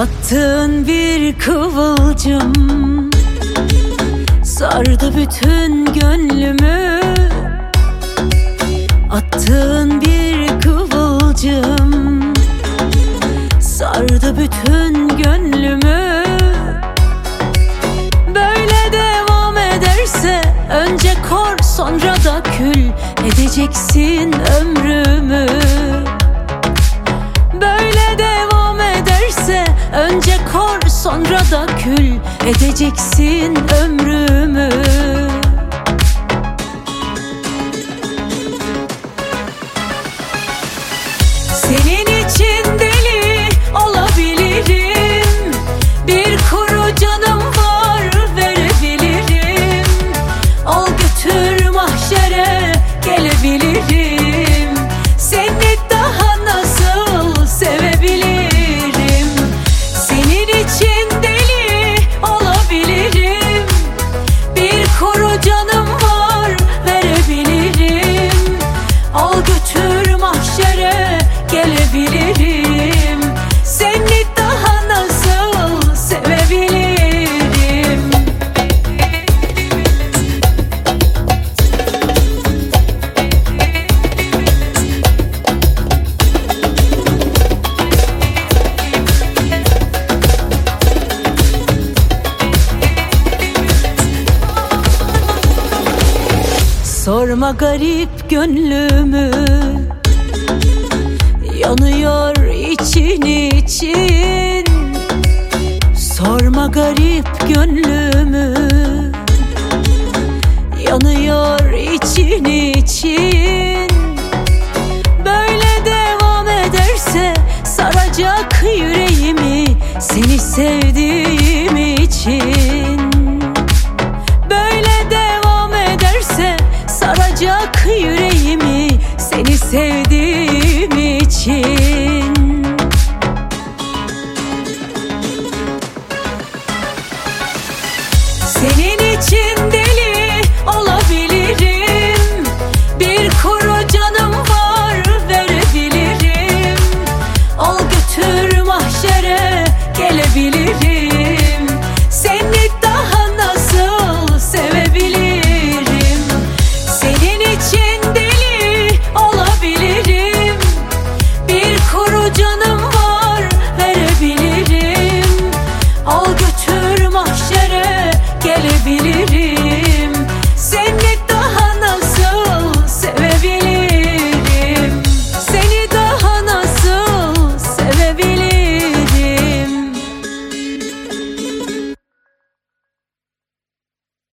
Attığın bir kıvılcım Sardı bütün gönlümü. Attığın bir kıvılcım Sardı bütün gönlümü. Böyle devam ederse Önce kor sonra da kül. Edeceksin ömrümü da kül Edeceksin ömrümü Sorma garip gönlümü. Yanıyor için için. Sorma garip gönlümü. Yanıyor için için. Böyle devam ederse Saracak yüreğimi Seni sevdiğim sıcak yüreğimi seni sevdiğim için.